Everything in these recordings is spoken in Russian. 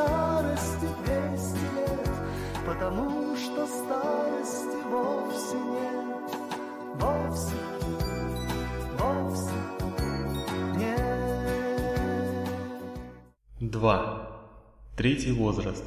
старости 200 лет, потому что старости вовсе нет, вовсе, вовсе нет. 2. Третий возраст.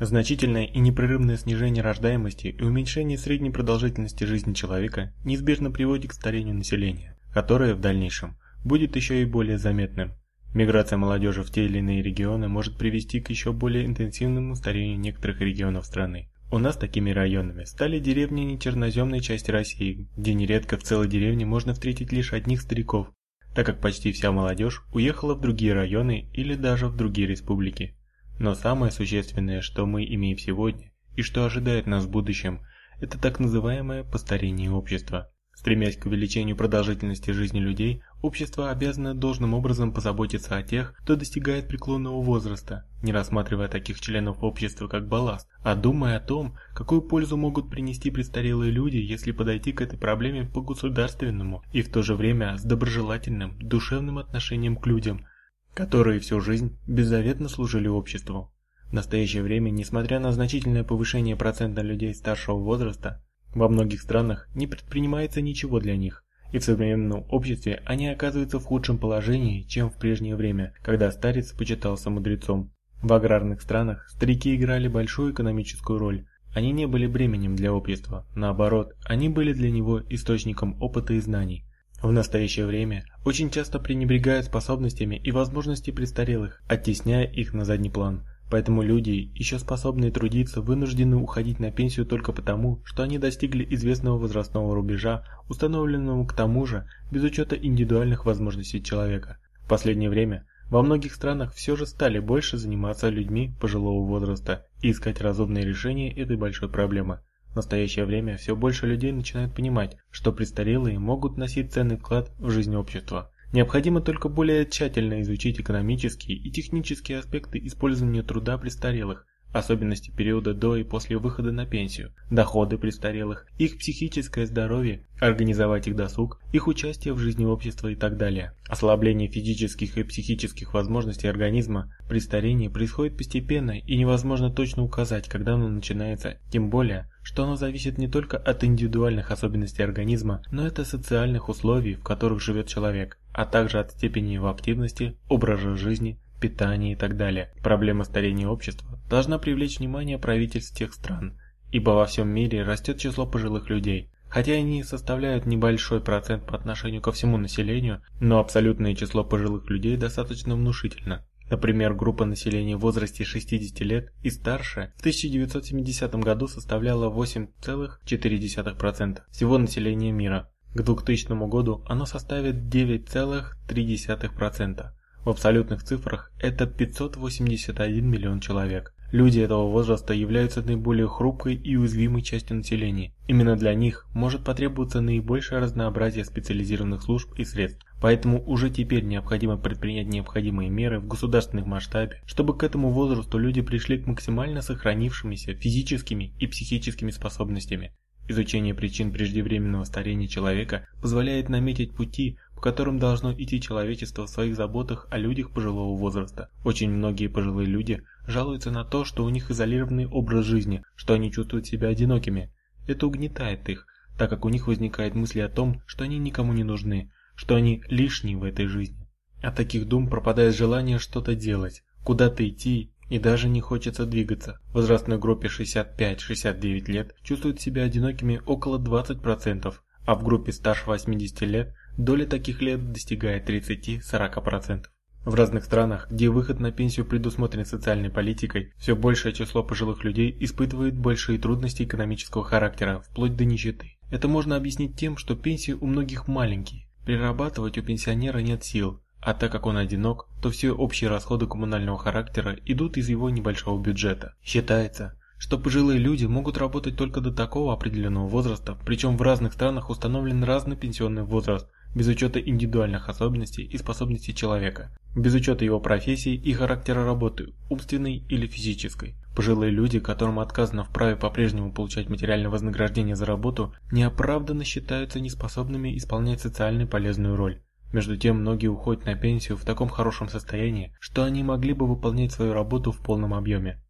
Значительное и непрерывное снижение рождаемости и уменьшение средней продолжительности жизни человека неизбежно приводит к старению населения, которое в дальнейшем будет еще и более заметным. Миграция молодежи в те или иные регионы может привести к еще более интенсивному старению некоторых регионов страны. У нас такими районами стали деревни нечерноземной части России, где нередко в целой деревне можно встретить лишь одних стариков, так как почти вся молодежь уехала в другие районы или даже в другие республики. Но самое существенное, что мы имеем сегодня и что ожидает нас в будущем, это так называемое постарение общества. Стремясь к увеличению продолжительности жизни людей, общество обязано должным образом позаботиться о тех, кто достигает преклонного возраста, не рассматривая таких членов общества как балласт, а думая о том, какую пользу могут принести престарелые люди, если подойти к этой проблеме по-государственному и в то же время с доброжелательным, душевным отношением к людям, которые всю жизнь беззаветно служили обществу. В настоящее время, несмотря на значительное повышение процента людей старшего возраста, во многих странах не предпринимается ничего для них, и в современном обществе они оказываются в худшем положении, чем в прежнее время, когда старец почитался мудрецом. В аграрных странах старики играли большую экономическую роль. Они не были бременем для общества, наоборот, они были для него источником опыта и знаний. В настоящее время очень часто пренебрегают способностями и возможностями престарелых, оттесняя их на задний план. Поэтому люди, еще способные трудиться, вынуждены уходить на пенсию только потому, что они достигли известного возрастного рубежа, установленного к тому же без учета индивидуальных возможностей человека. В последнее время во многих странах все же стали больше заниматься людьми пожилого возраста и искать разумные решения этой большой проблемы. В настоящее время все больше людей начинают понимать, что престарелые могут носить ценный вклад в жизнь общества. Необходимо только более тщательно изучить экономические и технические аспекты использования труда престарелых, особенности периода до и после выхода на пенсию, доходы престарелых, их психическое здоровье, организовать их досуг, их участие в жизни общества и так далее. Ослабление физических и психических возможностей организма при старении происходит постепенно и невозможно точно указать, когда оно начинается, тем более, что оно зависит не только от индивидуальных особенностей организма, но и от социальных условий, в которых живет человек, а также от степени его активности, образа жизни, питания и так далее. Проблема старения общества должна привлечь внимание правительств тех стран, ибо во всем мире растет число пожилых людей. Хотя они составляют небольшой процент по отношению ко всему населению, но абсолютное число пожилых людей достаточно внушительно. Например, группа населения в возрасте 60 лет и старше в 1970 году составляла 8,4% всего населения мира. К 2000 году оно составит 9,3%. В абсолютных цифрах это 581 миллион человек. Люди этого возраста являются наиболее хрупкой и уязвимой частью населения. Именно для них может потребоваться наибольшее разнообразие специализированных служб и средств. Поэтому уже теперь необходимо предпринять необходимые меры в государственном масштабе, чтобы к этому возрасту люди пришли к максимально сохранившимися физическими и психическими способностями. Изучение причин преждевременного старения человека позволяет наметить пути, по которым должно идти человечество в своих заботах о людях пожилого возраста. Очень многие пожилые люди жалуются на то, что у них изолированный образ жизни, что они чувствуют себя одинокими. Это угнетает их, так как у них возникает мысль о том, что они никому не нужны, что они лишние в этой жизни. От таких дум пропадает желание что-то делать, куда-то идти и даже не хочется двигаться. В возрастной группе 65-69 лет чувствуют себя одинокими около 20%, а в группе старше 80 лет доля таких лет достигает 30-40%. В разных странах, где выход на пенсию предусмотрен социальной политикой, все большее число пожилых людей испытывает большие трудности экономического характера, вплоть до нищеты. Это можно объяснить тем, что пенсии у многих маленькие. Прирабатывать у пенсионера нет сил, а так как он одинок, то все общие расходы коммунального характера идут из его небольшого бюджета. Считается, что пожилые люди могут работать только до такого определенного возраста, причем в разных странах установлен разный пенсионный возраст, без учета индивидуальных особенностей и способностей человека, без учета его профессии и характера работы, умственной или физической. Пожилые люди, которым отказано в праве по-прежнему получать материальное вознаграждение за работу, неоправданно считаются неспособными исполнять социально полезную роль. Между тем, многие уходят на пенсию в таком хорошем состоянии, что они могли бы выполнять свою работу в полном объеме.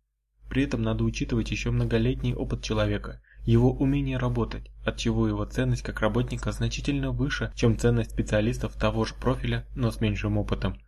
При этом надо учитывать еще многолетний опыт человека, его умение работать, от чего его ценность как работника значительно выше, чем ценность специалистов того же профиля, но с меньшим опытом.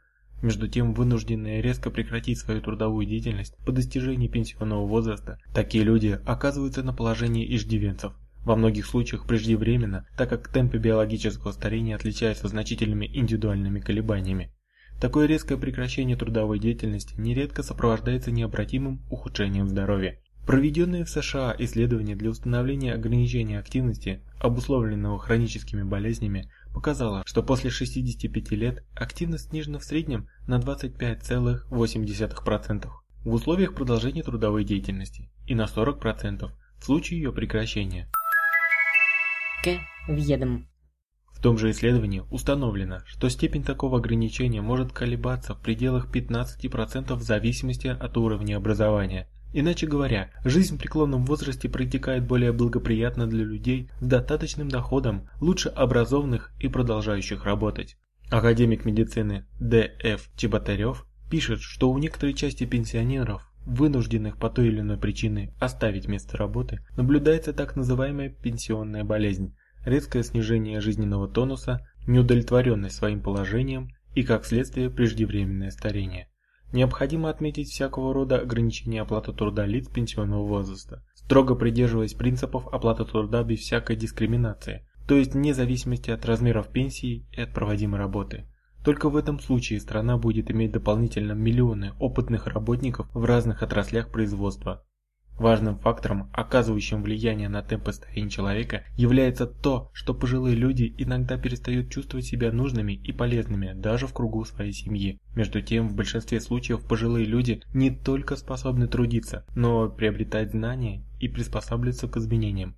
Между тем, вынужденные резко прекратить свою трудовую деятельность по достижении пенсионного возраста, такие люди оказываются на положении иждивенцев, во многих случаях преждевременно, так как темпы биологического старения отличаются значительными индивидуальными колебаниями. Такое резкое прекращение трудовой деятельности нередко сопровождается необратимым ухудшением здоровья. Проведенные в США исследования для установления ограничения активности, обусловленного хроническими болезнями, показало, что после 65 лет активность снижена в среднем на 25,8% в условиях продолжения трудовой деятельности и на 40% в случае ее прекращения. К. Ведом. В том же исследовании установлено, что степень такого ограничения может колебаться в пределах 15% в зависимости от уровня образования. Иначе говоря, жизнь в преклонном возрасте протекает более благоприятно для людей с достаточным доходом, лучше образованных и продолжающих работать. Академик медицины Д.Ф. Чеботарев пишет, что у некоторой части пенсионеров вынужденных по той или иной причине оставить место работы, наблюдается так называемая пенсионная болезнь, резкое снижение жизненного тонуса, неудовлетворенность своим положением и, как следствие, преждевременное старение. Необходимо отметить всякого рода ограничения оплаты труда лиц пенсионного возраста, строго придерживаясь принципов оплаты труда без всякой дискриминации, то есть вне зависимости от размеров пенсии и от проводимой работы. Только в этом случае страна будет иметь дополнительно миллионы опытных работников в разных отраслях производства. Важным фактором, оказывающим влияние на темпы старения человека, является то, что пожилые люди иногда перестают чувствовать себя нужными и полезными даже в кругу своей семьи. Между тем, в большинстве случаев пожилые люди не только способны трудиться, но приобретать знания и приспосабливаться к изменениям.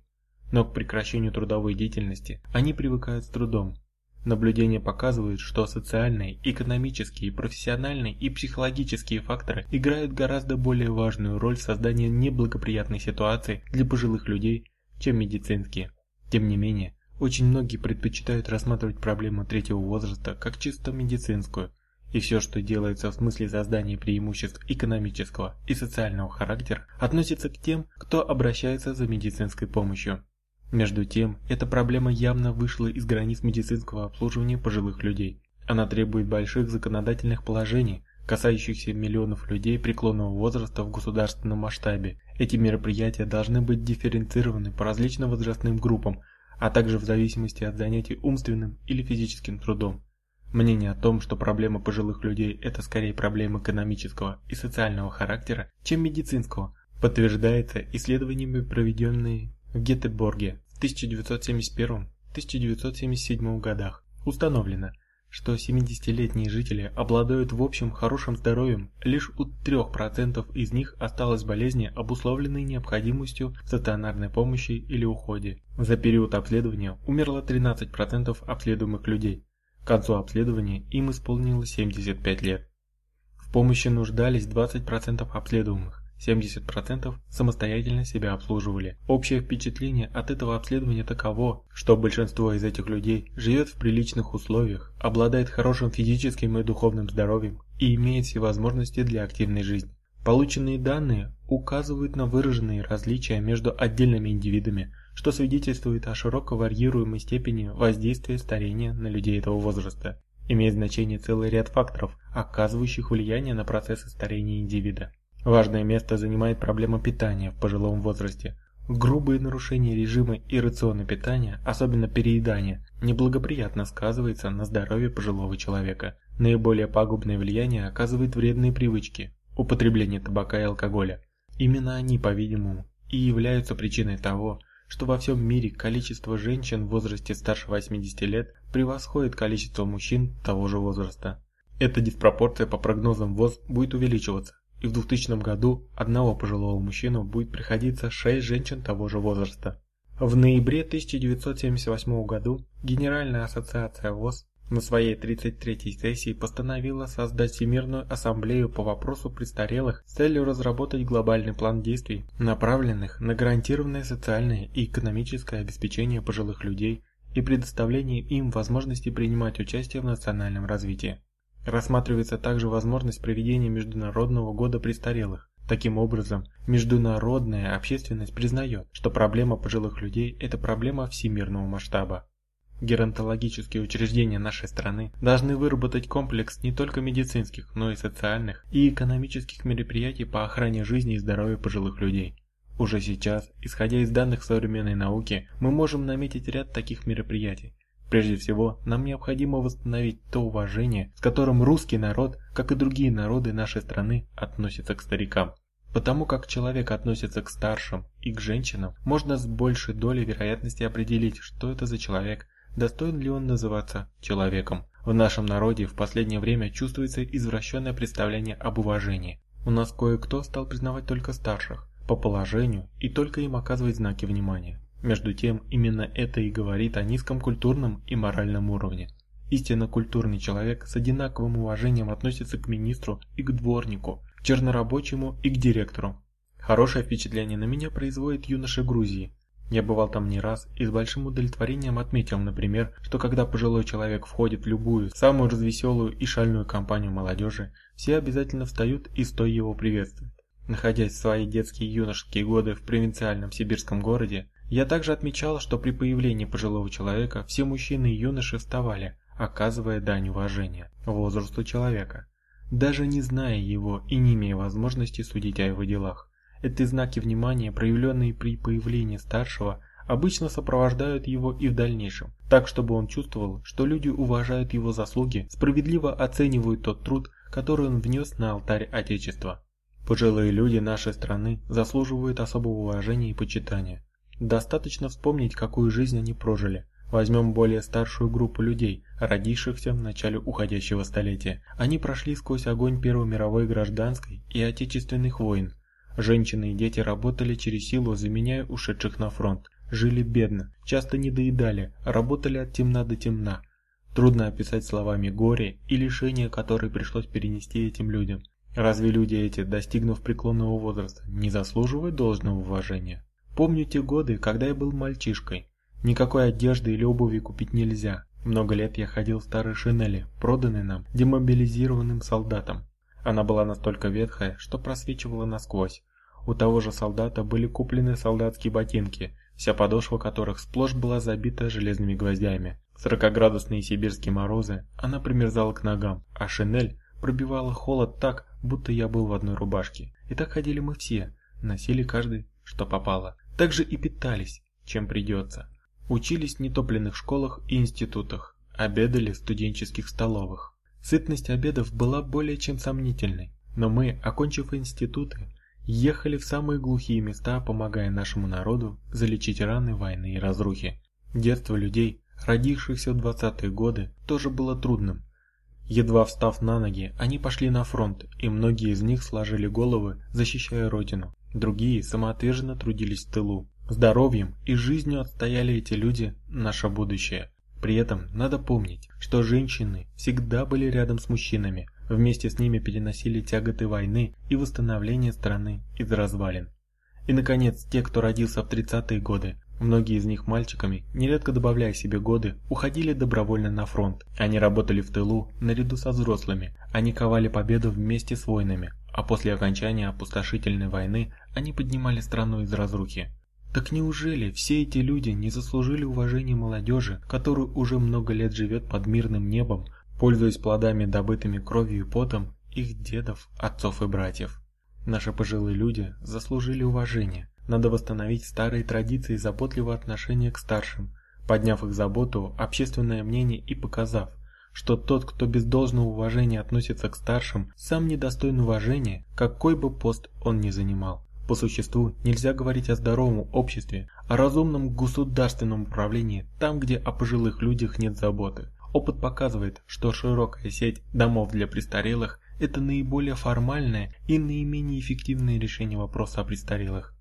Но к прекращению трудовой деятельности они привыкают с трудом, Наблюдения показывают, что социальные, экономические, профессиональные и психологические факторы играют гораздо более важную роль в создании неблагоприятной ситуации для пожилых людей, чем медицинские. Тем не менее, очень многие предпочитают рассматривать проблему третьего возраста как чисто медицинскую, и все, что делается в смысле создания преимуществ экономического и социального характера, относится к тем, кто обращается за медицинской помощью. Между тем, эта проблема явно вышла из границ медицинского обслуживания пожилых людей. Она требует больших законодательных положений, касающихся миллионов людей преклонного возраста в государственном масштабе. Эти мероприятия должны быть дифференцированы по различным возрастным группам, а также в зависимости от занятий умственным или физическим трудом. Мнение о том, что проблема пожилых людей – это скорее проблема экономического и социального характера, чем медицинского, подтверждается исследованиями, проведенными в Гетеборге в 1971-1977 годах установлено, что 70-летние жители обладают в общем хорошим здоровьем, лишь у 3% из них осталось болезни, обусловленные необходимостью стационарной помощи или уходе. За период обследования умерло 13% обследуемых людей. К концу обследования им исполнилось 75 лет. В помощи нуждались 20% обследуемых. 70% самостоятельно себя обслуживали. Общее впечатление от этого обследования таково, что большинство из этих людей живет в приличных условиях, обладает хорошим физическим и духовным здоровьем и имеет все возможности для активной жизни. Полученные данные указывают на выраженные различия между отдельными индивидами, что свидетельствует о широко варьируемой степени воздействия старения на людей этого возраста. Имеет значение целый ряд факторов, оказывающих влияние на процессы старения индивида. Важное место занимает проблема питания в пожилом возрасте. Грубые нарушения режима и рациона питания, особенно переедание, неблагоприятно сказывается на здоровье пожилого человека. Наиболее пагубное влияние оказывают вредные привычки, употребление табака и алкоголя. Именно они, по-видимому, и являются причиной того, что во всем мире количество женщин в возрасте старше 80 лет превосходит количество мужчин того же возраста. Эта диспропорция по прогнозам ВОЗ будет увеличиваться и в 2000 году одного пожилого мужчину будет приходиться 6 женщин того же возраста. В ноябре 1978 году Генеральная ассоциация ВОЗ на своей 33-й сессии постановила создать Всемирную ассамблею по вопросу престарелых с целью разработать глобальный план действий, направленных на гарантированное социальное и экономическое обеспечение пожилых людей и предоставление им возможности принимать участие в национальном развитии. Рассматривается также возможность проведения Международного года престарелых. Таким образом, международная общественность признает, что проблема пожилых людей – это проблема всемирного масштаба. Геронтологические учреждения нашей страны должны выработать комплекс не только медицинских, но и социальных и экономических мероприятий по охране жизни и здоровья пожилых людей. Уже сейчас, исходя из данных современной науки, мы можем наметить ряд таких мероприятий. Прежде всего, нам необходимо восстановить то уважение, с которым русский народ, как и другие народы нашей страны, относится к старикам. Потому как человек относится к старшим и к женщинам, можно с большей долей вероятности определить, что это за человек, достоин ли он называться человеком. В нашем народе в последнее время чувствуется извращенное представление об уважении. У нас кое-кто стал признавать только старших, по положению и только им оказывать знаки внимания. Между тем, именно это и говорит о низком культурном и моральном уровне. Истинно культурный человек с одинаковым уважением относится к министру и к дворнику, чернорабочему и к директору. Хорошее впечатление на меня производит юноша Грузии. Я бывал там не раз и с большим удовлетворением отметил, например, что когда пожилой человек входит в любую, самую развеселую и шальную компанию молодежи, все обязательно встают и стоя его приветствуют. Находясь в свои детские и юношеские годы в провинциальном сибирском городе, я также отмечал, что при появлении пожилого человека все мужчины и юноши вставали, оказывая дань уважения возрасту человека, даже не зная его и не имея возможности судить о его делах. Эти знаки внимания, проявленные при появлении старшего, обычно сопровождают его и в дальнейшем, так чтобы он чувствовал, что люди уважают его заслуги, справедливо оценивают тот труд, который он внес на алтарь Отечества. Пожилые люди нашей страны заслуживают особого уважения и почитания. Достаточно вспомнить, какую жизнь они прожили. Возьмем более старшую группу людей, родившихся в начале уходящего столетия. Они прошли сквозь огонь Первой мировой гражданской и отечественных войн. Женщины и дети работали через силу, заменяя ушедших на фронт. Жили бедно, часто не доедали, работали от темна до темна. Трудно описать словами горе и лишения, которые пришлось перенести этим людям. Разве люди эти, достигнув преклонного возраста, не заслуживают должного уважения? Помню те годы, когда я был мальчишкой. Никакой одежды или обуви купить нельзя. Много лет я ходил в старой шинели, проданной нам демобилизированным солдатам. Она была настолько ветхая, что просвечивала насквозь. У того же солдата были куплены солдатские ботинки, вся подошва которых сплошь была забита железными гвоздями. В 40-градусные сибирские морозы она примерзала к ногам, а шинель пробивала холод так, будто я был в одной рубашке. И так ходили мы все, носили каждый, что попало. Так же и питались, чем придется. Учились в нетопленных школах и институтах, обедали в студенческих столовых. Сытность обедов была более чем сомнительной, но мы, окончив институты, ехали в самые глухие места, помогая нашему народу залечить раны войны и разрухи. Детство людей, родившихся в 20-е годы, тоже было трудным, Едва встав на ноги, они пошли на фронт, и многие из них сложили головы, защищая родину. Другие самоотверженно трудились в тылу. Здоровьем и жизнью отстояли эти люди наше будущее. При этом надо помнить, что женщины всегда были рядом с мужчинами, вместе с ними переносили тяготы войны и восстановление страны из развалин. И наконец, те, кто родился в 30-е годы, Многие из них мальчиками, нередко добавляя себе годы, уходили добровольно на фронт. Они работали в тылу наряду со взрослыми, они ковали победу вместе с воинами, а после окончания опустошительной войны они поднимали страну из разрухи. Так неужели все эти люди не заслужили уважения молодежи, которая уже много лет живет под мирным небом, пользуясь плодами, добытыми кровью и потом их дедов, отцов и братьев? Наши пожилые люди заслужили уважения, надо восстановить старые традиции заботливого отношения к старшим, подняв их заботу, общественное мнение и показав, что тот, кто без должного уважения относится к старшим, сам недостоин уважения, какой бы пост он ни занимал. По существу нельзя говорить о здоровом обществе, о разумном государственном управлении там, где о пожилых людях нет заботы. Опыт показывает, что широкая сеть домов для престарелых – это наиболее формальное и наименее эффективное решение вопроса о престарелых.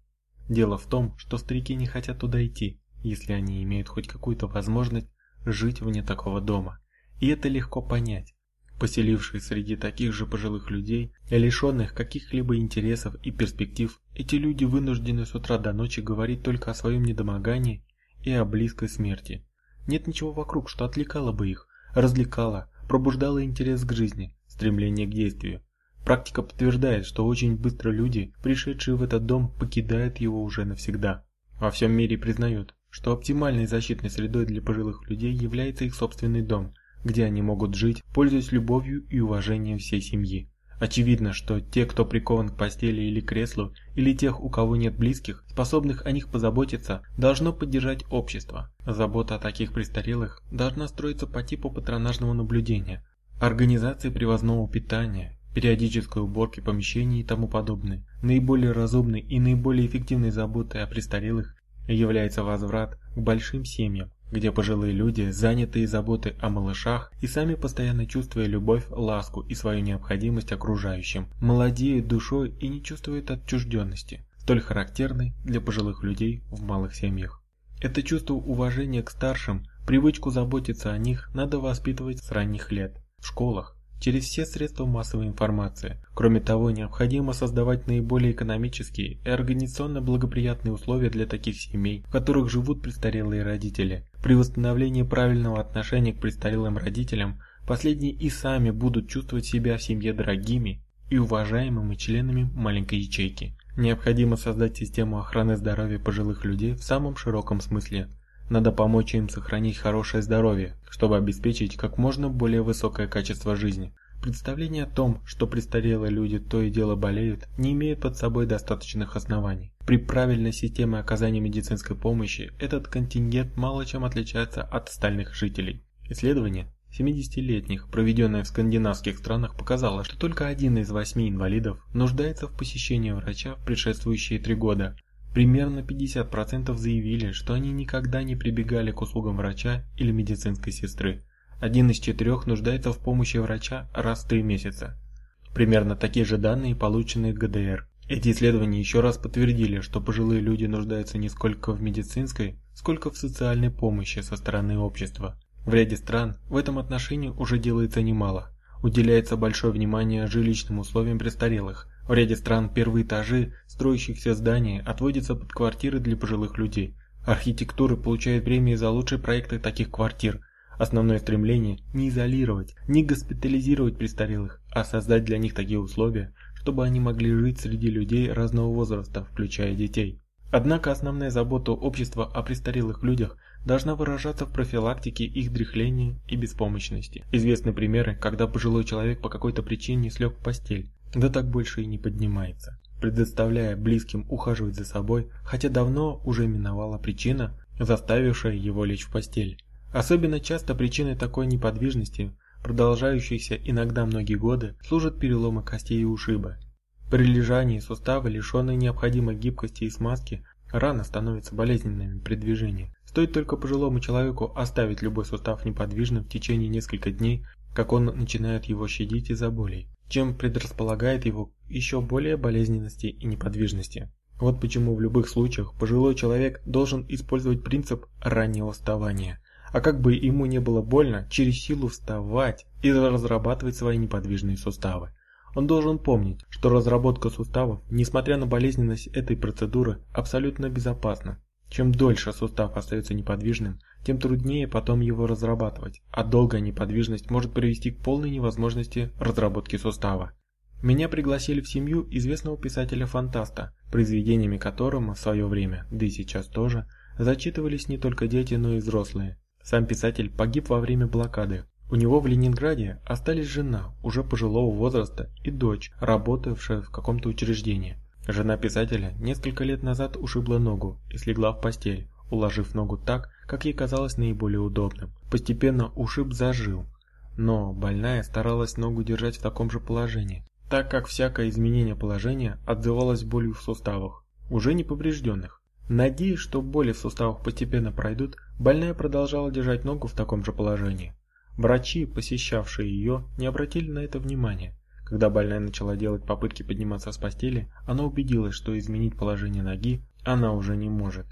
Дело в том, что старики не хотят туда идти, если они имеют хоть какую-то возможность жить вне такого дома. И это легко понять. Поселившись среди таких же пожилых людей, лишенных каких-либо интересов и перспектив, эти люди вынуждены с утра до ночи говорить только о своем недомогании и о близкой смерти. нет ничего вокруг, что отвлекало бы их, развлекало, пробуждало интерес к жизни, стремление к действию. Практика подтверждает, что очень быстро люди, пришедшие в этот дом, покидают его уже навсегда. Во всем мире признают, что оптимальной защитной средой для пожилых людей является их собственный дом, где они могут жить, пользуясь любовью и уважением всей семьи. Очевидно, что те, кто прикован к постели или креслу, или тех, у кого нет близких, способных о них позаботиться, должно поддержать общество. Забота о таких престарелых должна строиться по типу патронажного наблюдения, организации привозного питания, периодической уборки помещений и тому подобное. Наиболее разумной и наиболее эффективной заботой о престарелых является возврат к большим семьям, где пожилые люди, занятые заботой о малышах и сами постоянно чувствуя любовь, ласку и свою необходимость окружающим, молодеют душой и не чувствуют отчужденности, столь характерной для пожилых людей в малых семьях. Это чувство уважения к старшим, привычку заботиться о них надо воспитывать с ранних лет, в школах, через все средства массовой информации. Кроме того, необходимо создавать наиболее экономические и организационно благоприятные условия для таких семей, в которых живут престарелые родители. При восстановлении правильного отношения к престарелым родителям, последние и сами будут чувствовать себя в семье дорогими и уважаемыми членами маленькой ячейки. Необходимо создать систему охраны здоровья пожилых людей в самом широком смысле, надо помочь им сохранить хорошее здоровье, чтобы обеспечить как можно более высокое качество жизни. Представление о том, что престарелые люди то и дело болеют, не имеет под собой достаточных оснований. При правильной системе оказания медицинской помощи этот контингент мало чем отличается от остальных жителей. Исследование 70-летних, проведенное в скандинавских странах, показало, что только один из восьми инвалидов нуждается в посещении врача в предшествующие три года, Примерно 50% заявили, что они никогда не прибегали к услугам врача или медицинской сестры. Один из четырех нуждается в помощи врача раз в три месяца. Примерно такие же данные получены ГДР. Эти исследования еще раз подтвердили, что пожилые люди нуждаются не сколько в медицинской, сколько в социальной помощи со стороны общества. В ряде стран в этом отношении уже делается немало. Уделяется большое внимание жилищным условиям престарелых, в ряде стран первые этажи строящихся зданий отводятся под квартиры для пожилых людей. Архитектура получает премии за лучшие проекты таких квартир. Основное стремление – не изолировать, не госпитализировать престарелых, а создать для них такие условия, чтобы они могли жить среди людей разного возраста, включая детей. Однако основная забота общества о престарелых людях должна выражаться в профилактике их дряхления и беспомощности. Известны примеры, когда пожилой человек по какой-то причине слег в постель, да так больше и не поднимается, предоставляя близким ухаживать за собой, хотя давно уже миновала причина, заставившая его лечь в постель. Особенно часто причиной такой неподвижности, продолжающейся иногда многие годы, служат переломы костей и ушибы. При лежании суставы, лишенные необходимой гибкости и смазки, рано становятся болезненными при движении. Стоит только пожилому человеку оставить любой сустав неподвижным в течение нескольких дней, как он начинает его щадить из-за болей чем предрасполагает его еще более болезненности и неподвижности. Вот почему в любых случаях пожилой человек должен использовать принцип раннего вставания. А как бы ему не было больно, через силу вставать и разрабатывать свои неподвижные суставы. Он должен помнить, что разработка суставов, несмотря на болезненность этой процедуры, абсолютно безопасна. Чем дольше сустав остается неподвижным, тем труднее потом его разрабатывать, а долгая неподвижность может привести к полной невозможности разработки сустава. Меня пригласили в семью известного писателя-фантаста, произведениями которого в свое время, да и сейчас тоже, зачитывались не только дети, но и взрослые. Сам писатель погиб во время блокады. У него в Ленинграде остались жена, уже пожилого возраста, и дочь, работавшая в каком-то учреждении. Жена писателя несколько лет назад ушибла ногу и слегла в постель, уложив ногу так, как ей казалось наиболее удобным. Постепенно ушиб зажил, но больная старалась ногу держать в таком же положении, так как всякое изменение положения отзывалось болью в суставах, уже не поврежденных. Надеясь, что боли в суставах постепенно пройдут, больная продолжала держать ногу в таком же положении. Врачи, посещавшие ее, не обратили на это внимания. Когда больная начала делать попытки подниматься с постели, она убедилась, что изменить положение ноги она уже не может.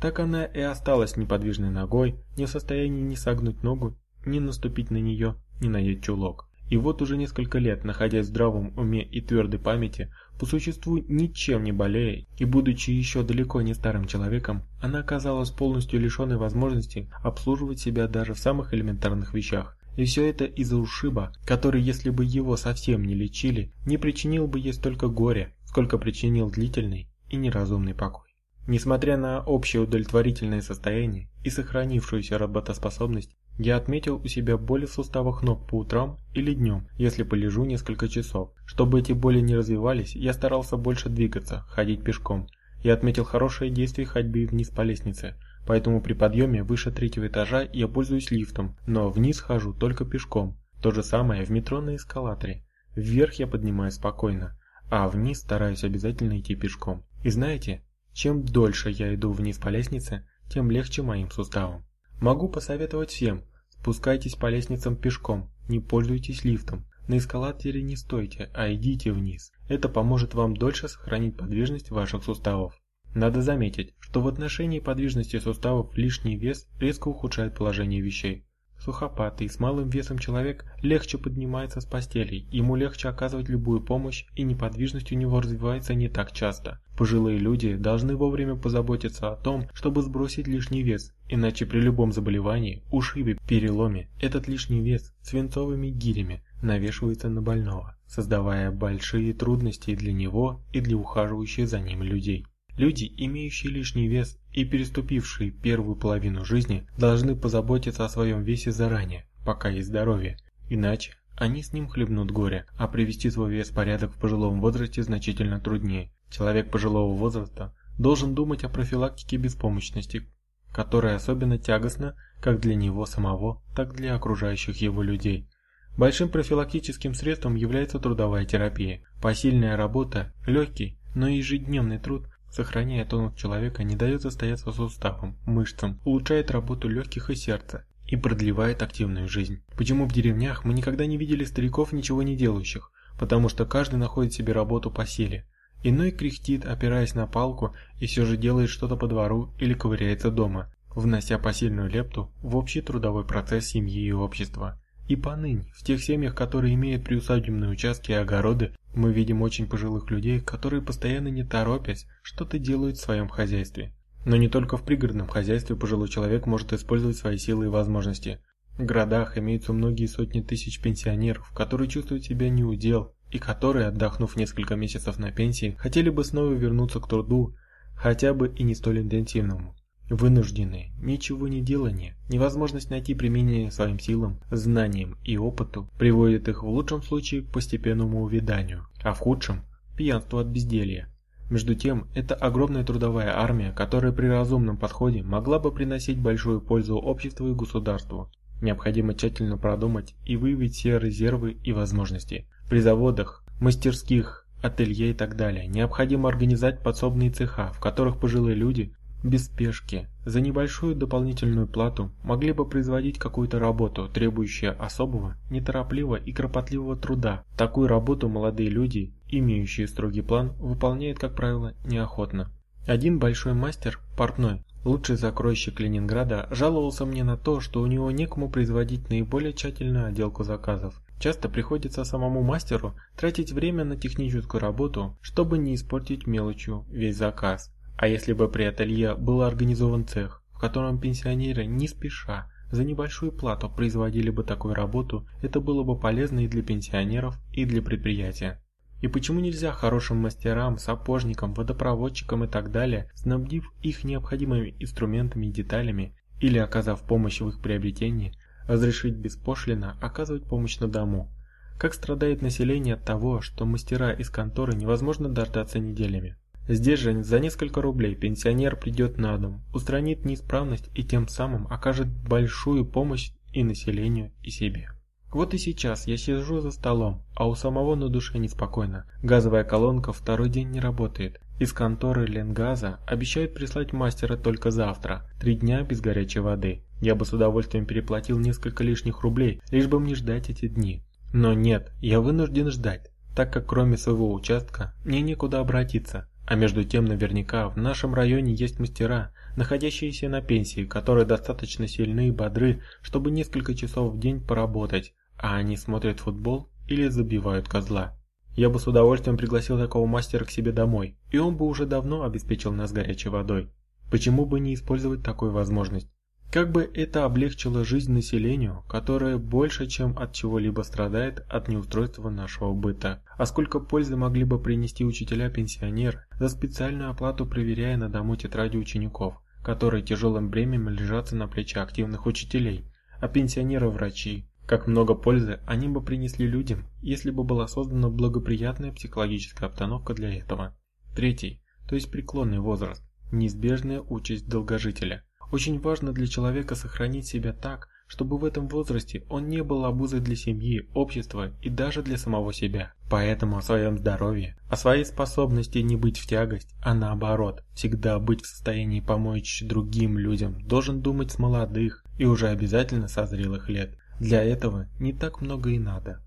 Так она и осталась неподвижной ногой, не в состоянии ни согнуть ногу, ни наступить на нее, ни надеть чулок. И вот уже несколько лет, находясь в здравом уме и твердой памяти, по существу ничем не болея и будучи еще далеко не старым человеком, она оказалась полностью лишенной возможности обслуживать себя даже в самых элементарных вещах. И все это из-за ушиба, который, если бы его совсем не лечили, не причинил бы ей столько горя, сколько причинил длительный и неразумный покой. Несмотря на общее удовлетворительное состояние и сохранившуюся работоспособность, я отметил у себя боли в суставах ног по утрам или днем, если полежу несколько часов. Чтобы эти боли не развивались, я старался больше двигаться, ходить пешком. Я отметил хорошее действие ходьбы вниз по лестнице, поэтому при подъеме выше третьего этажа я пользуюсь лифтом, но вниз хожу только пешком. То же самое в метро на эскалаторе. Вверх я поднимаюсь спокойно, а вниз стараюсь обязательно идти пешком. И знаете, чем дольше я иду вниз по лестнице, тем легче моим суставам. Могу посоветовать всем, спускайтесь по лестницам пешком, не пользуйтесь лифтом. На эскалаторе не стойте, а идите вниз. Это поможет вам дольше сохранить подвижность ваших суставов. Надо заметить, что в отношении подвижности суставов лишний вес резко ухудшает положение вещей. Сухопатый, с малым весом человек легче поднимается с постели, ему легче оказывать любую помощь и неподвижность у него развивается не так часто. Пожилые люди должны вовремя позаботиться о том, чтобы сбросить лишний вес, иначе при любом заболевании, ушибе, переломе, этот лишний вес свинцовыми гирями навешивается на больного, создавая большие трудности для него и для ухаживающих за ним людей. Люди, имеющие лишний вес и переступившие первую половину жизни, должны позаботиться о своем весе заранее, пока есть здоровье, иначе они с ним хлебнут горе, а привести свой вес в порядок в пожилом возрасте значительно труднее. Человек пожилого возраста должен думать о профилактике беспомощности, которая особенно тягостна как для него самого, так и для окружающих его людей. Большим профилактическим средством является трудовая терапия. Посильная работа, легкий, но ежедневный труд, сохраняя тонус человека, не дает застояться суставам, мышцам, улучшает работу легких и сердца и продлевает активную жизнь. Почему в деревнях мы никогда не видели стариков ничего не делающих? Потому что каждый находит себе работу по силе. Иной кряхтит, опираясь на палку, и все же делает что-то по двору или ковыряется дома, внося посильную лепту в общий трудовой процесс семьи и общества. И поныне, в тех семьях, которые имеют приусадебные участки и огороды, мы видим очень пожилых людей, которые постоянно не торопясь, что-то делают в своем хозяйстве. Но не только в пригородном хозяйстве пожилой человек может использовать свои силы и возможности. В городах имеются многие сотни тысяч пенсионеров, которые чувствуют себя неудел, и которые, отдохнув несколько месяцев на пенсии, хотели бы снова вернуться к труду, хотя бы и не столь интенсивному. Вынужденные, ничего не делание, невозможность найти применение своим силам, знаниям и опыту приводит их в лучшем случае к постепенному увяданию, а в худшем – пьянству от безделья. Между тем, это огромная трудовая армия, которая при разумном подходе могла бы приносить большую пользу обществу и государству. Необходимо тщательно продумать и выявить все резервы и возможности, при заводах, мастерских, ателье и так далее необходимо организовать подсобные цеха, в которых пожилые люди без спешки за небольшую дополнительную плату могли бы производить какую-то работу, требующую особого, неторопливого и кропотливого труда. Такую работу молодые люди, имеющие строгий план, выполняют, как правило, неохотно. Один большой мастер, портной, лучший закройщик Ленинграда, жаловался мне на то, что у него некому производить наиболее тщательную отделку заказов. Часто приходится самому мастеру тратить время на техническую работу, чтобы не испортить мелочью весь заказ. А если бы при ателье был организован цех, в котором пенсионеры не спеша за небольшую плату производили бы такую работу, это было бы полезно и для пенсионеров, и для предприятия. И почему нельзя хорошим мастерам, сапожникам, водопроводчикам и так далее, снабдив их необходимыми инструментами и деталями, или оказав помощь в их приобретении, разрешить беспошлино оказывать помощь на дому. Как страдает население от того, что мастера из конторы невозможно дождаться неделями. Здесь же за несколько рублей пенсионер придет на дом, устранит неисправность и тем самым окажет большую помощь и населению, и себе. Вот и сейчас я сижу за столом, а у самого на душе неспокойно. Газовая колонка второй день не работает. Из конторы Ленгаза обещают прислать мастера только завтра, три дня без горячей воды. Я бы с удовольствием переплатил несколько лишних рублей, лишь бы мне ждать эти дни. Но нет, я вынужден ждать, так как кроме своего участка мне некуда обратиться. А между тем наверняка в нашем районе есть мастера, находящиеся на пенсии, которые достаточно сильны и бодры, чтобы несколько часов в день поработать, а они смотрят футбол или забивают козла. Я бы с удовольствием пригласил такого мастера к себе домой, и он бы уже давно обеспечил нас горячей водой. Почему бы не использовать такую возможность? Как бы это облегчило жизнь населению, которое больше, чем от чего-либо страдает от неустройства нашего быта. А сколько пользы могли бы принести учителя-пенсионеры за специальную оплату, проверяя на дому тетради учеников, которые тяжелым бременем лежатся на плечах активных учителей, а пенсионеры-врачи. Как много пользы они бы принесли людям, если бы была создана благоприятная психологическая обстановка для этого. Третий, то есть преклонный возраст, неизбежная участь долгожителя. Очень важно для человека сохранить себя так, чтобы в этом возрасте он не был обузой для семьи, общества и даже для самого себя. Поэтому о своем здоровье, о своей способности не быть в тягость, а наоборот, всегда быть в состоянии помочь другим людям, должен думать с молодых и уже обязательно со зрелых лет. Для этого не так много и надо.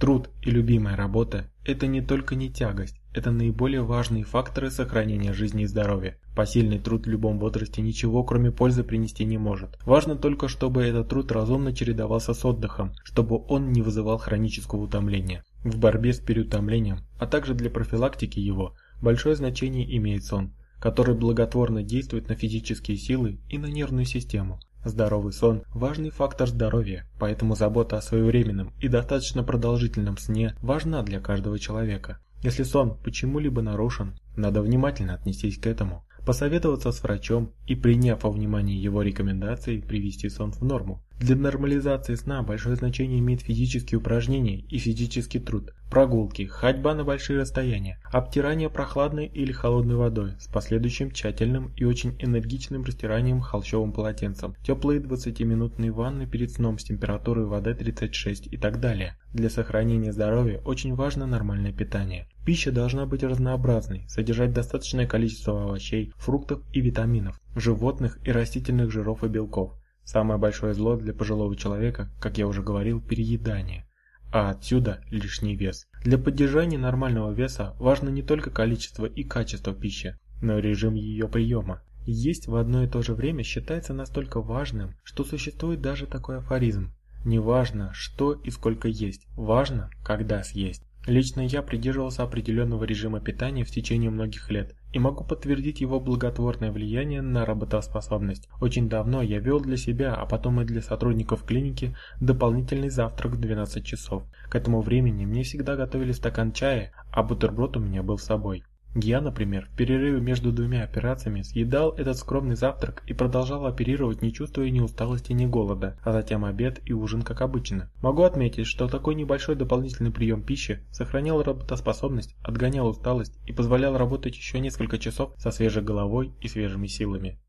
Труд и любимая работа – это не только не тягость, это наиболее важные факторы сохранения жизни и здоровья. Посильный труд в любом возрасте ничего кроме пользы принести не может. Важно только, чтобы этот труд разумно чередовался с отдыхом, чтобы он не вызывал хронического утомления. В борьбе с переутомлением, а также для профилактики его, большое значение имеет сон, который благотворно действует на физические силы и на нервную систему. Здоровый сон – важный фактор здоровья, поэтому забота о своевременном и достаточно продолжительном сне важна для каждого человека. Если сон почему-либо нарушен, надо внимательно отнестись к этому, посоветоваться с врачом и, приняв во внимание его рекомендации, привести сон в норму. Для нормализации сна большое значение имеет физические упражнения и физический труд, прогулки, ходьба на большие расстояния, обтирание прохладной или холодной водой с последующим тщательным и очень энергичным растиранием холщовым полотенцем, теплые 20-минутные ванны перед сном с температурой воды 36 и так далее. Для сохранения здоровья очень важно нормальное питание. Пища должна быть разнообразной, содержать достаточное количество овощей, фруктов и витаминов, животных и растительных жиров и белков. Самое большое зло для пожилого человека, как я уже говорил, переедание. А отсюда лишний вес. Для поддержания нормального веса важно не только количество и качество пищи, но и режим ее приема. Есть в одно и то же время считается настолько важным, что существует даже такой афоризм. Не важно, что и сколько есть, важно, когда съесть. Лично я придерживался определенного режима питания в течение многих лет и могу подтвердить его благотворное влияние на работоспособность. Очень давно я вел для себя, а потом и для сотрудников клиники дополнительный завтрак в 12 часов. К этому времени мне всегда готовили стакан чая, а бутерброд у меня был с собой. Я, например, в перерыве между двумя операциями съедал этот скромный завтрак и продолжал оперировать, не чувствуя ни усталости, ни голода, а затем обед и ужин как обычно. Могу отметить, что такой небольшой дополнительный прием пищи сохранял работоспособность, отгонял усталость и позволял работать еще несколько часов со свежей головой и свежими силами.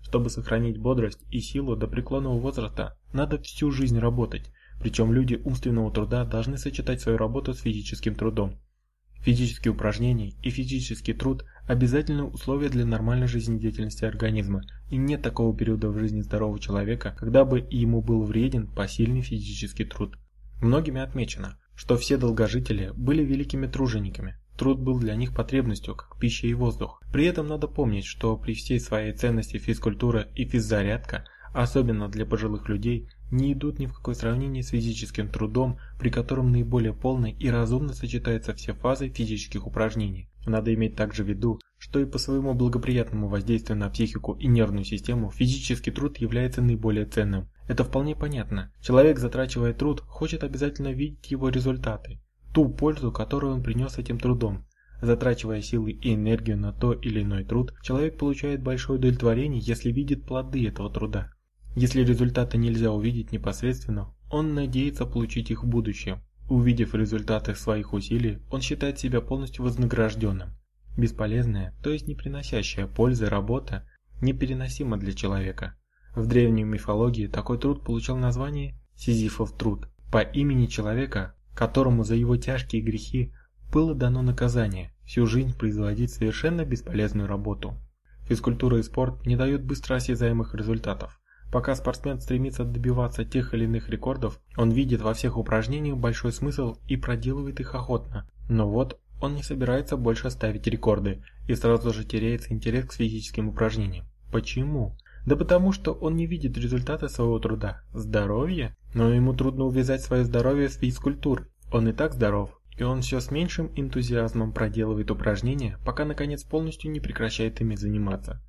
Чтобы сохранить бодрость и силу до преклонного возраста, надо всю жизнь работать, причем люди умственного труда должны сочетать свою работу с физическим трудом. Физические упражнения и физический труд – обязательные условия для нормальной жизнедеятельности организма, и нет такого периода в жизни здорового человека, когда бы ему был вреден посильный физический труд. Многими отмечено, что все долгожители были великими тружениками. Труд был для них потребностью, как пища и воздух. При этом надо помнить, что при всей своей ценности физкультура и физзарядка, особенно для пожилых людей, не идут ни в какое сравнение с физическим трудом, при котором наиболее полно и разумно сочетаются все фазы физических упражнений. Надо иметь также в виду, что и по своему благоприятному воздействию на психику и нервную систему физический труд является наиболее ценным. Это вполне понятно. Человек, затрачивая труд, хочет обязательно видеть его результаты, ту пользу, которую он принес этим трудом. Затрачивая силы и энергию на то или иной труд, человек получает большое удовлетворение, если видит плоды этого труда. Если результаты нельзя увидеть непосредственно, он надеется получить их в будущем. Увидев результаты своих усилий, он считает себя полностью вознагражденным. Бесполезная, то есть не приносящая пользы работа, непереносима для человека. В древней мифологии такой труд получил название Сизифов труд, по имени человека, которому за его тяжкие грехи было дано наказание всю жизнь производить совершенно бесполезную работу. Физкультура и спорт не дают быстро осязаемых результатов. Пока спортсмен стремится добиваться тех или иных рекордов, он видит во всех упражнениях большой смысл и проделывает их охотно. Но вот он не собирается больше ставить рекорды и сразу же теряется интерес к физическим упражнениям. Почему? Да потому что он не видит результата своего труда. Здоровье? Но ему трудно увязать свое здоровье с физкультурой. Он и так здоров, и он все с меньшим энтузиазмом проделывает упражнения, пока наконец полностью не прекращает ими заниматься.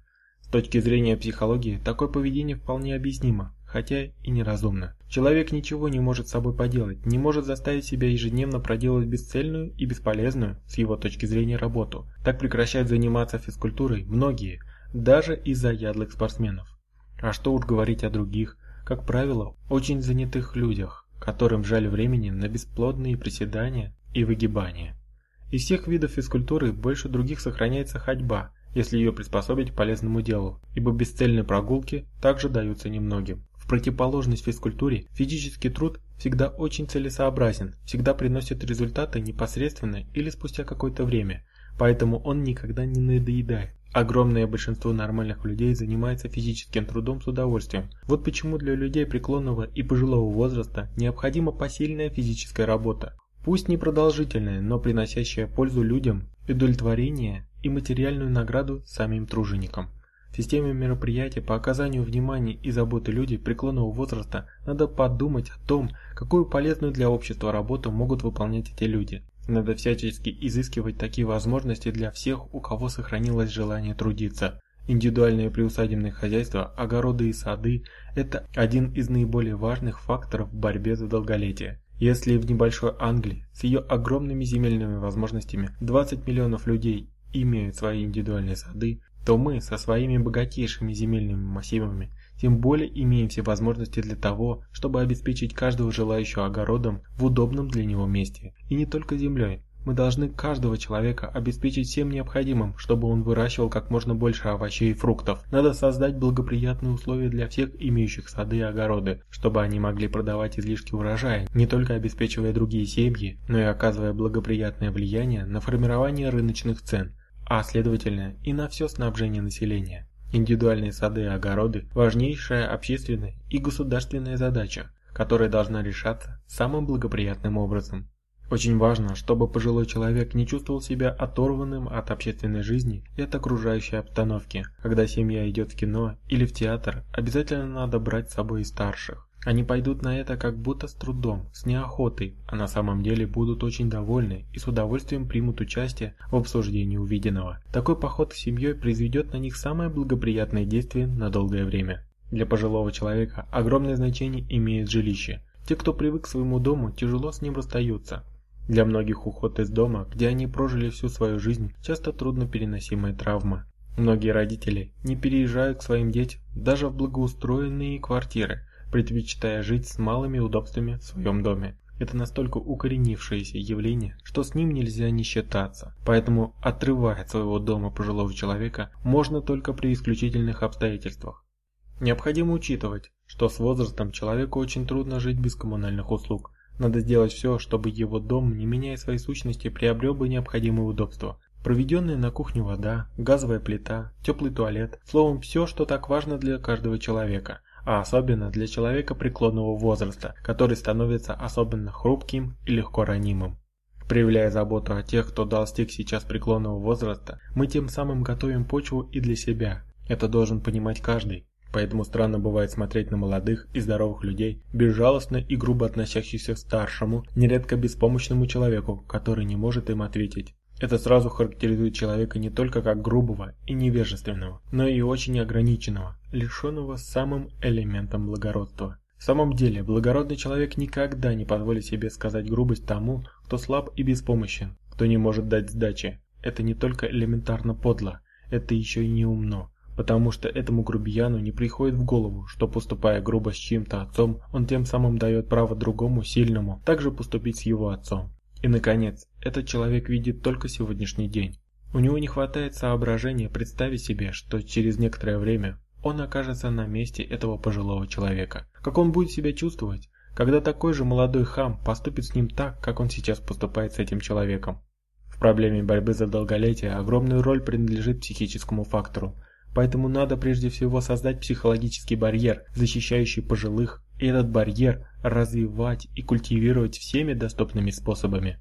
Точки зрения психологии, такое поведение вполне объяснимо, хотя и неразумно. Человек ничего не может с собой поделать, не может заставить себя ежедневно проделать бесцельную и бесполезную, с его точки зрения, работу. Так прекращают заниматься физкультурой многие, даже из заядлых спортсменов. А что уж говорить о других, как правило, очень занятых людях, которым жаль времени на бесплодные приседания и выгибания. Из всех видов физкультуры больше других сохраняется ходьба, если ее приспособить к полезному делу, ибо бесцельные прогулки также даются немногим противоположность физкультуре, физический труд всегда очень целесообразен, всегда приносит результаты непосредственно или спустя какое-то время, поэтому он никогда не надоедает. Огромное большинство нормальных людей занимается физическим трудом с удовольствием. Вот почему для людей преклонного и пожилого возраста необходима посильная физическая работа. Пусть не продолжительная, но приносящая пользу людям, удовлетворение и материальную награду самим труженикам. В системе мероприятий по оказанию внимания и заботы людей преклонного возраста надо подумать о том, какую полезную для общества работу могут выполнять эти люди. Надо всячески изыскивать такие возможности для всех, у кого сохранилось желание трудиться. Индивидуальные приусадебные хозяйства, огороды и сады – это один из наиболее важных факторов в борьбе за долголетие. Если в небольшой Англии с ее огромными земельными возможностями 20 миллионов людей имеют свои индивидуальные сады, то мы со своими богатейшими земельными массивами тем более имеем все возможности для того, чтобы обеспечить каждого желающего огородом в удобном для него месте. И не только землей. Мы должны каждого человека обеспечить всем необходимым, чтобы он выращивал как можно больше овощей и фруктов. Надо создать благоприятные условия для всех имеющих сады и огороды, чтобы они могли продавать излишки урожая, не только обеспечивая другие семьи, но и оказывая благоприятное влияние на формирование рыночных цен а следовательно и на все снабжение населения. Индивидуальные сады и огороды – важнейшая общественная и государственная задача, которая должна решаться самым благоприятным образом. Очень важно, чтобы пожилой человек не чувствовал себя оторванным от общественной жизни и от окружающей обстановки. Когда семья идет в кино или в театр, обязательно надо брать с собой и старших. Они пойдут на это как будто с трудом, с неохотой, а на самом деле будут очень довольны и с удовольствием примут участие в обсуждении увиденного. Такой поход с семьей произведет на них самое благоприятное действие на долгое время. Для пожилого человека огромное значение имеет жилище. Те, кто привык к своему дому, тяжело с ним расстаются. Для многих уход из дома, где они прожили всю свою жизнь, часто трудно переносимая травма. Многие родители не переезжают к своим детям даже в благоустроенные квартиры, предпочитая жить с малыми удобствами в своем доме. Это настолько укоренившееся явление, что с ним нельзя не считаться. Поэтому отрывать от своего дома пожилого человека можно только при исключительных обстоятельствах. Необходимо учитывать, что с возрастом человеку очень трудно жить без коммунальных услуг. Надо сделать все, чтобы его дом, не меняя своей сущности, приобрел бы необходимые удобства. Проведенная на кухне вода, газовая плита, теплый туалет, словом, все, что так важно для каждого человека – а особенно для человека преклонного возраста, который становится особенно хрупким и легко ранимым. Проявляя заботу о тех, кто достиг сейчас преклонного возраста, мы тем самым готовим почву и для себя. Это должен понимать каждый. Поэтому странно бывает смотреть на молодых и здоровых людей, безжалостно и грубо относящихся к старшему, нередко беспомощному человеку, который не может им ответить. Это сразу характеризует человека не только как грубого и невежественного, но и очень ограниченного, лишенного самым элементом благородства. В самом деле, благородный человек никогда не позволит себе сказать грубость тому, кто слаб и беспомощен, кто не может дать сдачи. Это не только элементарно подло, это еще и неумно, потому что этому грубияну не приходит в голову, что поступая грубо с чьим-то отцом, он тем самым дает право другому, сильному, также поступить с его отцом. И, наконец, этот человек видит только сегодняшний день. У него не хватает соображения представить себе, что через некоторое время он окажется на месте этого пожилого человека. Как он будет себя чувствовать, когда такой же молодой хам поступит с ним так, как он сейчас поступает с этим человеком? В проблеме борьбы за долголетие огромную роль принадлежит психическому фактору, поэтому надо прежде всего создать психологический барьер, защищающий пожилых этот барьер развивать и культивировать всеми доступными способами.